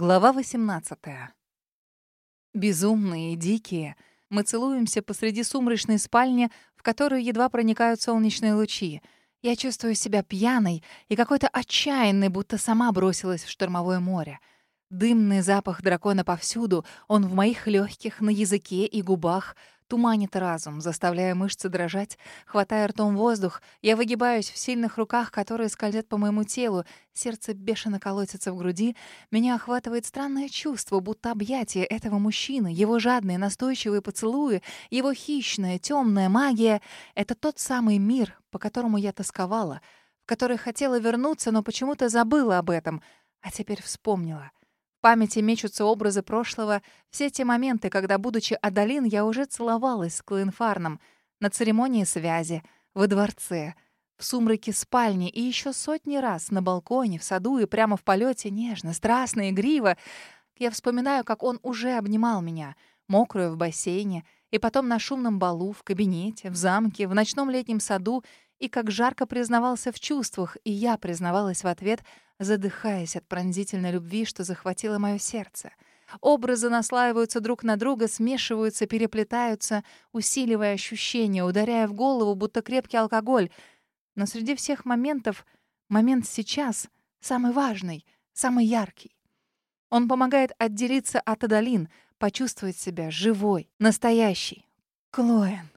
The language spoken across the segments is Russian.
Глава 18. Безумные и дикие, мы целуемся посреди сумрачной спальни, в которую едва проникают солнечные лучи. Я чувствую себя пьяной и какой-то отчаянной, будто сама бросилась в штормовое море. Дымный запах дракона повсюду, он в моих легких, на языке и губах — туманит разум, заставляя мышцы дрожать. Хватая ртом воздух, я выгибаюсь в сильных руках, которые скользят по моему телу. Сердце бешено колотится в груди. Меня охватывает странное чувство, будто объятие этого мужчины, его жадные, настойчивые поцелуи, его хищная, темная магия — это тот самый мир, по которому я тосковала, в который хотела вернуться, но почему-то забыла об этом, а теперь вспомнила — памяти мечутся образы прошлого, все те моменты, когда, будучи Адалин, я уже целовалась с Клоенфарном на церемонии связи, во дворце, в сумраке спальни и еще сотни раз на балконе, в саду и прямо в полете нежно, страстно, игриво. Я вспоминаю, как он уже обнимал меня, мокрую в бассейне, и потом на шумном балу, в кабинете, в замке, в ночном летнем саду, и как жарко признавался в чувствах, и я признавалась в ответ — задыхаясь от пронзительной любви, что захватило мое сердце. Образы наслаиваются друг на друга, смешиваются, переплетаются, усиливая ощущения, ударяя в голову, будто крепкий алкоголь. Но среди всех моментов момент сейчас самый важный, самый яркий. Он помогает отделиться от Адалин, почувствовать себя живой, настоящей. Клоэн.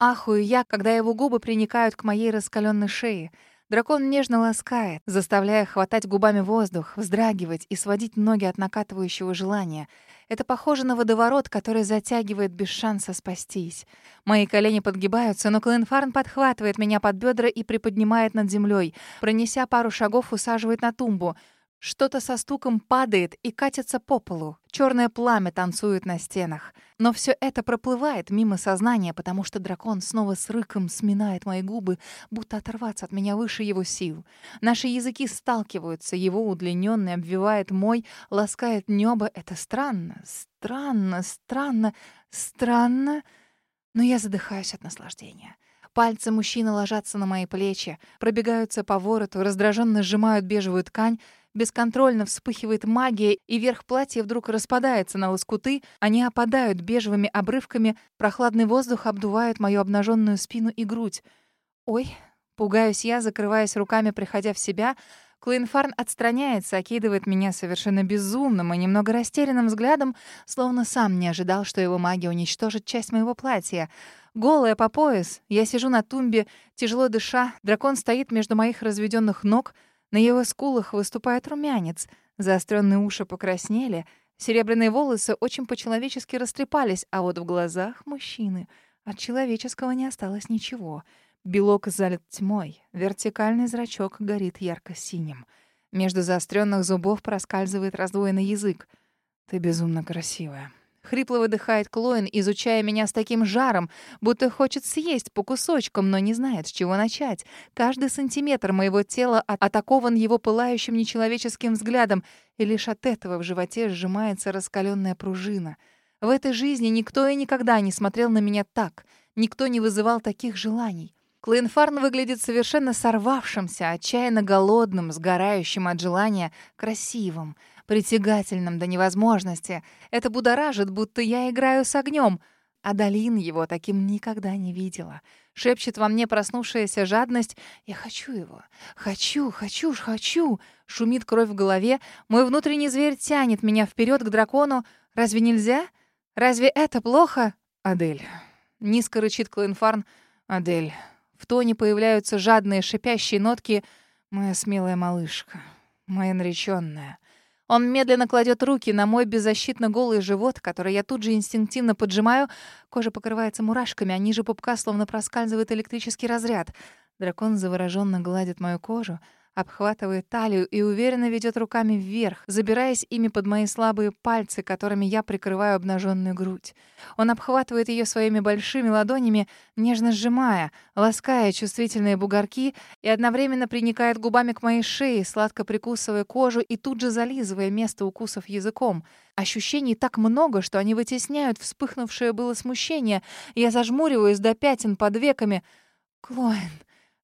Ахую я, когда его губы приникают к моей раскаленной шее — Дракон нежно ласкает, заставляя хватать губами воздух, вздрагивать и сводить ноги от накатывающего желания. Это похоже на водоворот, который затягивает без шанса спастись. Мои колени подгибаются, но Клинфарн подхватывает меня под бедра и приподнимает над землей. Пронеся пару шагов, усаживает на тумбу — что-то со стуком падает и катится по полу. Черное пламя танцует на стенах. Но все это проплывает мимо сознания, потому что дракон снова с рыком сминает мои губы, будто оторваться от меня выше его сил. Наши языки сталкиваются, его удлиненный обвивает мой, ласкает небо. Это странно, странно, странно, странно. Но я задыхаюсь от наслаждения. Пальцы мужчины ложатся на мои плечи, пробегаются по вороту, раздраженно сжимают бежевую ткань, Бесконтрольно вспыхивает магия, и верх платья вдруг распадается на лоскуты, они опадают бежевыми обрывками, прохладный воздух обдувает мою обнаженную спину и грудь. «Ой!» — пугаюсь я, закрываясь руками, приходя в себя. Клоинфарн отстраняется, окидывает меня совершенно безумным и немного растерянным взглядом, словно сам не ожидал, что его магия уничтожит часть моего платья. Голая по пояс, я сижу на тумбе, тяжело дыша, дракон стоит между моих разведенных ног — на его скулах выступает румянец, заостренные уши покраснели, серебряные волосы очень по-человечески растрепались, а вот в глазах мужчины от человеческого не осталось ничего. Белок залит тьмой, вертикальный зрачок горит ярко-синим. Между заостренных зубов проскальзывает раздвоенный язык. «Ты безумно красивая», Хрипло выдыхает Клоин, изучая меня с таким жаром, будто хочет съесть по кусочкам, но не знает, с чего начать. Каждый сантиметр моего тела атакован его пылающим нечеловеческим взглядом, и лишь от этого в животе сжимается раскаленная пружина. В этой жизни никто и никогда не смотрел на меня так, никто не вызывал таких желаний. Клоинфарн выглядит совершенно сорвавшимся, отчаянно голодным, сгорающим от желания, красивым — притягательным до невозможности. Это будоражит, будто я играю с огнем. А Долин его таким никогда не видела. Шепчет во мне проснувшаяся жадность. «Я хочу его. Хочу, хочу, хочу!» Шумит кровь в голове. Мой внутренний зверь тянет меня вперед к дракону. «Разве нельзя? Разве это плохо?» «Адель». Низко рычит Клоенфарн. «Адель». В тоне появляются жадные шипящие нотки. «Моя смелая малышка. Моя нареченная. Он медленно кладет руки на мой беззащитно голый живот, который я тут же инстинктивно поджимаю. Кожа покрывается мурашками, а ниже пупка словно проскальзывает электрический разряд. Дракон завороженно гладит мою кожу — обхватывает талию и уверенно ведет руками вверх, забираясь ими под мои слабые пальцы, которыми я прикрываю обнаженную грудь. Он обхватывает ее своими большими ладонями, нежно сжимая, лаская чувствительные бугорки и одновременно приникает губами к моей шее, сладко прикусывая кожу и тут же зализывая место укусов языком. Ощущений так много, что они вытесняют вспыхнувшее было смущение. Я зажмуриваюсь до пятен под веками. «Клоэн!»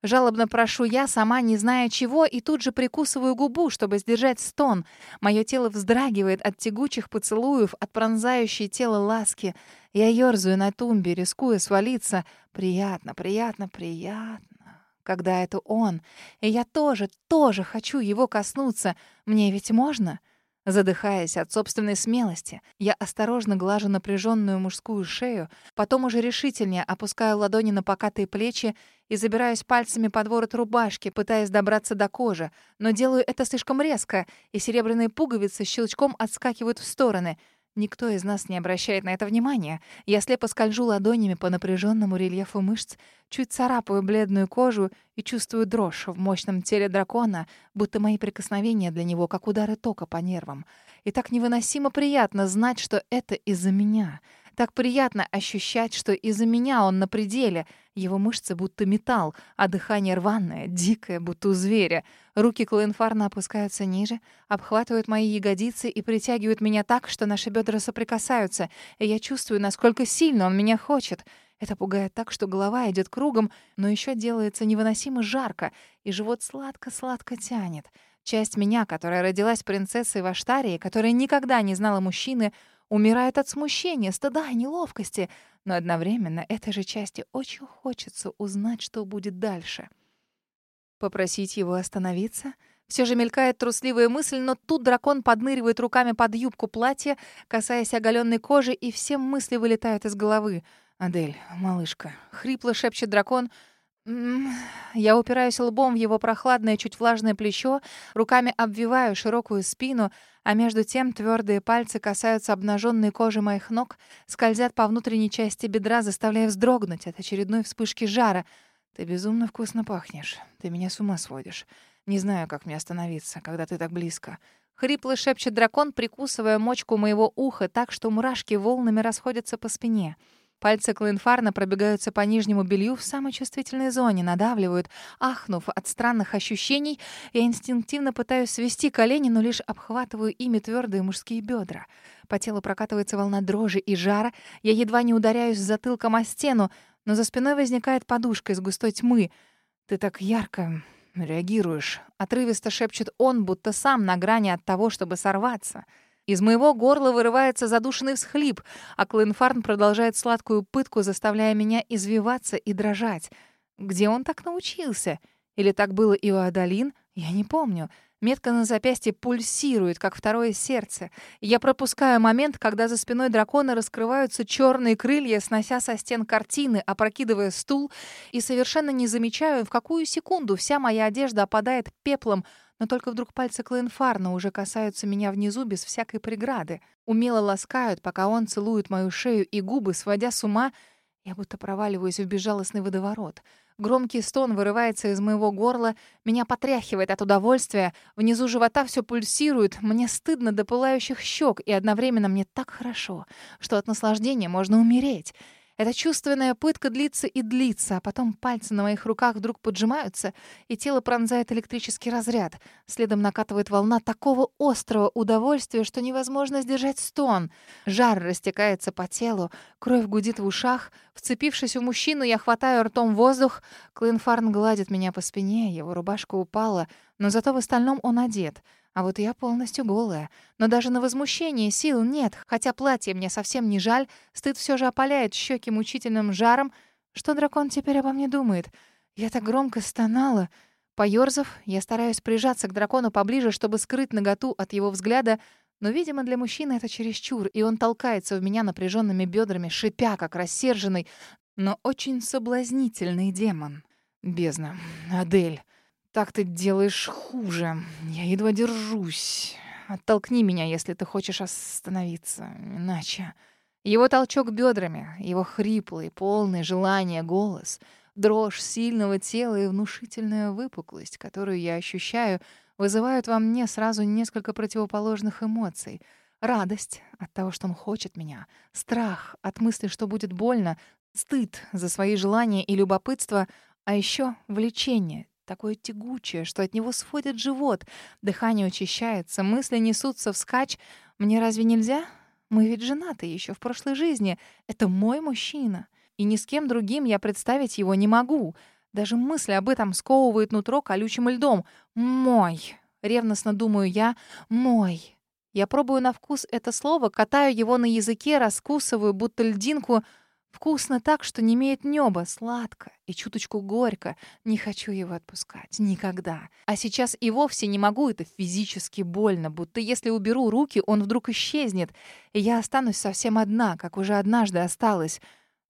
Жалобно прошу я, сама не зная чего, и тут же прикусываю губу, чтобы сдержать стон. Мое тело вздрагивает от тягучих поцелуев, от пронзающей тело ласки. Я ёрзаю на тумбе, рискуя свалиться. Приятно, приятно, приятно. Когда это он. И я тоже, тоже хочу его коснуться. Мне ведь можно?» Задыхаясь от собственной смелости, я осторожно глажу напряженную мужскую шею, потом уже решительнее опускаю ладони на покатые плечи и забираюсь пальцами под ворот рубашки, пытаясь добраться до кожи, но делаю это слишком резко, и серебряные пуговицы щелчком отскакивают в стороны — Никто из нас не обращает на это внимания. Я слепо скольжу ладонями по напряженному рельефу мышц, чуть царапаю бледную кожу и чувствую дрожь в мощном теле дракона, будто мои прикосновения для него как удары тока по нервам. И так невыносимо приятно знать, что это из-за меня — так приятно ощущать, что из-за меня он на пределе. Его мышцы будто металл, а дыхание рваное, дикое, будто у зверя. Руки Клоенфарна опускаются ниже, обхватывают мои ягодицы и притягивают меня так, что наши бедра соприкасаются, и я чувствую, насколько сильно он меня хочет. Это пугает так, что голова идет кругом, но еще делается невыносимо жарко, и живот сладко-сладко тянет. Часть меня, которая родилась принцессой в Аштарии, которая никогда не знала мужчины, умирает от смущения, стыда и неловкости, но одновременно этой же части очень хочется узнать, что будет дальше. Попросить его остановиться? Все же мелькает трусливая мысль, но тут дракон подныривает руками под юбку платья, касаясь оголенной кожи, и все мысли вылетают из головы. «Адель, малышка», — хрипло шепчет дракон — я упираюсь лбом в его прохладное, чуть влажное плечо, руками обвиваю широкую спину, а между тем твердые пальцы касаются обнаженной кожи моих ног, скользят по внутренней части бедра, заставляя вздрогнуть от очередной вспышки жара. «Ты безумно вкусно пахнешь. Ты меня с ума сводишь. Не знаю, как мне остановиться, когда ты так близко». Хрипло шепчет дракон, прикусывая мочку моего уха так, что мурашки волнами расходятся по спине. Пальцы Клинфарна пробегаются по нижнему белью в самой чувствительной зоне, надавливают. Ахнув от странных ощущений, я инстинктивно пытаюсь свести колени, но лишь обхватываю ими твердые мужские бедра. По телу прокатывается волна дрожи и жара. Я едва не ударяюсь затылком о стену, но за спиной возникает подушка из густой тьмы. «Ты так ярко реагируешь», — отрывисто шепчет он, будто сам на грани от того, чтобы сорваться — из моего горла вырывается задушенный всхлип, а Клинфарн продолжает сладкую пытку, заставляя меня извиваться и дрожать. Где он так научился? Или так было и у Адалин? Я не помню. Метка на запястье пульсирует, как второе сердце. Я пропускаю момент, когда за спиной дракона раскрываются черные крылья, снося со стен картины, опрокидывая стул, и совершенно не замечаю, в какую секунду вся моя одежда опадает пеплом, но только вдруг пальцы Клоенфарна уже касаются меня внизу без всякой преграды. Умело ласкают, пока он целует мою шею и губы, сводя с ума. Я будто проваливаюсь в безжалостный водоворот. Громкий стон вырывается из моего горла, меня потряхивает от удовольствия, внизу живота все пульсирует, мне стыдно до пылающих щек, и одновременно мне так хорошо, что от наслаждения можно умереть. Эта чувственная пытка длится и длится, а потом пальцы на моих руках вдруг поджимаются, и тело пронзает электрический разряд. Следом накатывает волна такого острого удовольствия, что невозможно сдержать стон. Жар растекается по телу, кровь гудит в ушах. Вцепившись в мужчину, я хватаю ртом воздух. Клинфарн гладит меня по спине, его рубашка упала, но зато в остальном он одет — а вот я полностью голая. Но даже на возмущение сил нет, хотя платье мне совсем не жаль, стыд все же опаляет щеки мучительным жаром. Что дракон теперь обо мне думает? Я так громко стонала. Поёрзав, я стараюсь прижаться к дракону поближе, чтобы скрыть наготу от его взгляда, но, видимо, для мужчины это чересчур, и он толкается в меня напряженными бедрами, шипя, как рассерженный, но очень соблазнительный демон. Бездна. Адель. Так ты делаешь хуже. Я едва держусь. Оттолкни меня, если ты хочешь остановиться. Иначе... Его толчок бедрами, его хриплый, полный желания голос, дрожь сильного тела и внушительная выпуклость, которую я ощущаю, вызывают во мне сразу несколько противоположных эмоций. Радость от того, что он хочет меня, страх от мысли, что будет больно, стыд за свои желания и любопытство, а еще влечение, такое тягучее, что от него сводит живот. Дыхание учащается, мысли несутся вскачь. Мне разве нельзя? Мы ведь женаты еще в прошлой жизни. Это мой мужчина. И ни с кем другим я представить его не могу. Даже мысль об этом сковывает нутро колючим льдом. «Мой!» — ревностно думаю я. «Мой!» Я пробую на вкус это слово, катаю его на языке, раскусываю, будто льдинку — Вкусно так, что не имеет неба, сладко и чуточку горько. Не хочу его отпускать. Никогда. А сейчас и вовсе не могу, это физически больно, будто если уберу руки, он вдруг исчезнет, и я останусь совсем одна, как уже однажды осталась.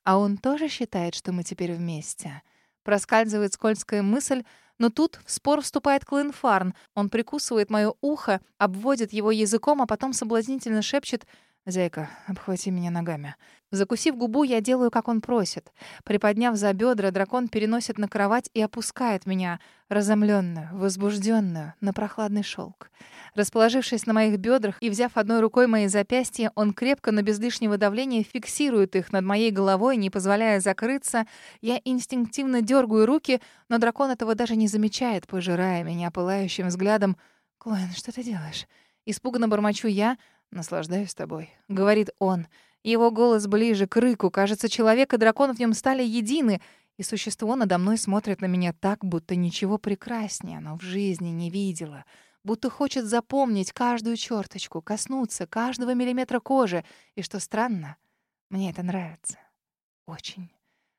А он тоже считает, что мы теперь вместе. Проскальзывает скользкая мысль, но тут в спор вступает Клин Фарн. Он прикусывает мое ухо, обводит его языком, а потом соблазнительно шепчет «Зайка, обхвати меня ногами». Закусив губу, я делаю, как он просит. Приподняв за бедра, дракон переносит на кровать и опускает меня, разомлённую, возбужденную, на прохладный шелк. Расположившись на моих бедрах и взяв одной рукой мои запястья, он крепко, но без лишнего давления фиксирует их над моей головой, не позволяя закрыться. Я инстинктивно дергаю руки, но дракон этого даже не замечает, пожирая меня пылающим взглядом. «Клоэн, что ты делаешь?» Испуганно бормочу я — «Наслаждаюсь тобой», — говорит он. Его голос ближе к рыку. Кажется, человек и дракон в нем стали едины, и существо надо мной смотрит на меня так, будто ничего прекраснее оно в жизни не видело, будто хочет запомнить каждую черточку, коснуться каждого миллиметра кожи. И что странно, мне это нравится. Очень.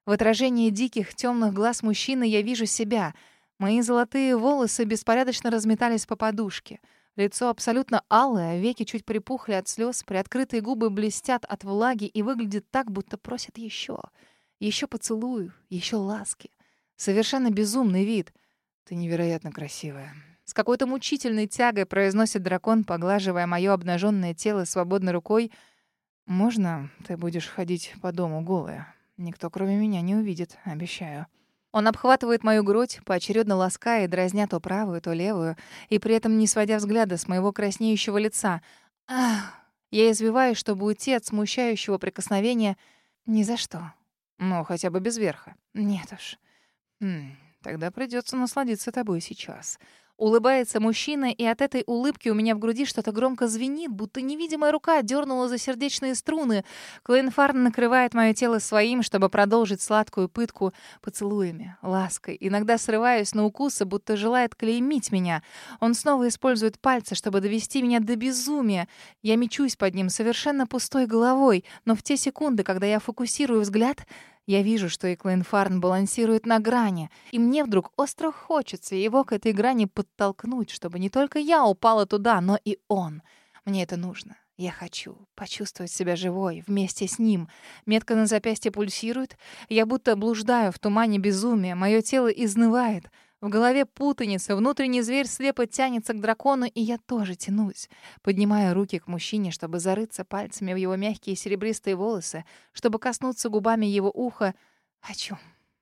В отражении диких темных глаз мужчины я вижу себя. Мои золотые волосы беспорядочно разметались по подушке — Лицо абсолютно алое, веки чуть припухли от слез, приоткрытые губы блестят от влаги и выглядит так, будто просит еще. Еще поцелую, еще ласки. Совершенно безумный вид. Ты невероятно красивая. С какой-то мучительной тягой произносит дракон, поглаживая мое обнаженное тело свободной рукой. «Можно ты будешь ходить по дому голая? Никто, кроме меня, не увидит, обещаю». Он обхватывает мою грудь, поочередно лаская и дразня то правую, то левую, и при этом не сводя взгляда с моего краснеющего лица. Ах! Я извиваюсь, чтобы уйти от смущающего прикосновения. Ни за что. Ну, хотя бы без верха. Нет уж. Хм, тогда придется насладиться тобой сейчас. Улыбается мужчина, и от этой улыбки у меня в груди что-то громко звенит, будто невидимая рука дернула за сердечные струны. Клейнфарн накрывает мое тело своим, чтобы продолжить сладкую пытку поцелуями, лаской. Иногда срываюсь на укусы, будто желает клеймить меня. Он снова использует пальцы, чтобы довести меня до безумия. Я мечусь под ним совершенно пустой головой, но в те секунды, когда я фокусирую взгляд, я вижу, что Эклейн Фарн балансирует на грани, и мне вдруг остро хочется его к этой грани подтолкнуть, чтобы не только я упала туда, но и он. Мне это нужно. Я хочу почувствовать себя живой вместе с ним. Метка на запястье пульсирует. Я будто блуждаю в тумане безумия. Мое тело изнывает. В голове путаница, внутренний зверь слепо тянется к дракону, и я тоже тянусь. Поднимаю руки к мужчине, чтобы зарыться пальцами в его мягкие серебристые волосы, чтобы коснуться губами его уха. «Хочу».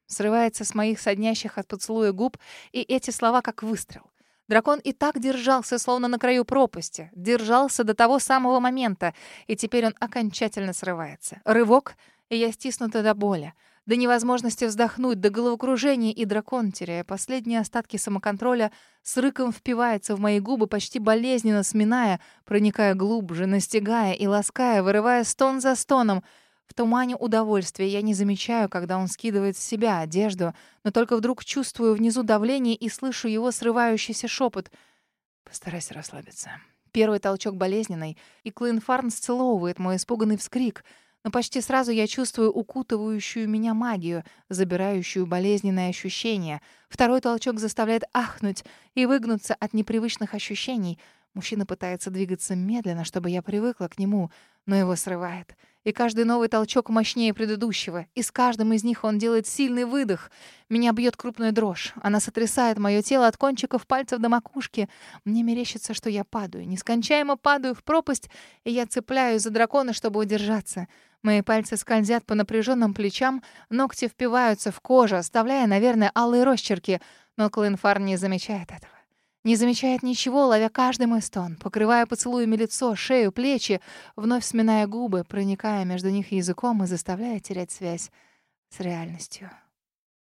Срывается с моих соднящих от поцелуя губ, и эти слова как выстрел. Дракон и так держался, словно на краю пропасти. Держался до того самого момента, и теперь он окончательно срывается. Рывок, и я стиснута до боли до невозможности вздохнуть, до головокружения, и дракон, теряя последние остатки самоконтроля, с рыком впивается в мои губы, почти болезненно сминая, проникая глубже, настигая и лаская, вырывая стон за стоном. В тумане удовольствия я не замечаю, когда он скидывает с себя одежду, но только вдруг чувствую внизу давление и слышу его срывающийся шепот. «Постарайся расслабиться». Первый толчок болезненный, и Клин Фарн сцеловывает мой испуганный вскрик — но почти сразу я чувствую укутывающую меня магию, забирающую болезненные ощущения. Второй толчок заставляет ахнуть и выгнуться от непривычных ощущений. Мужчина пытается двигаться медленно, чтобы я привыкла к нему, но его срывает — и каждый новый толчок мощнее предыдущего, и с каждым из них он делает сильный выдох. Меня бьет крупная дрожь. Она сотрясает мое тело от кончиков пальцев до макушки. Мне мерещится, что я падаю, нескончаемо падаю в пропасть, и я цепляюсь за дракона, чтобы удержаться. Мои пальцы скользят по напряженным плечам, ногти впиваются в кожу, оставляя, наверное, алые росчерки, но Клинфар не замечает этого. Не замечает ничего, ловя каждый мой стон, покрывая поцелуями лицо, шею, плечи, вновь сминая губы, проникая между них языком и заставляя терять связь с реальностью.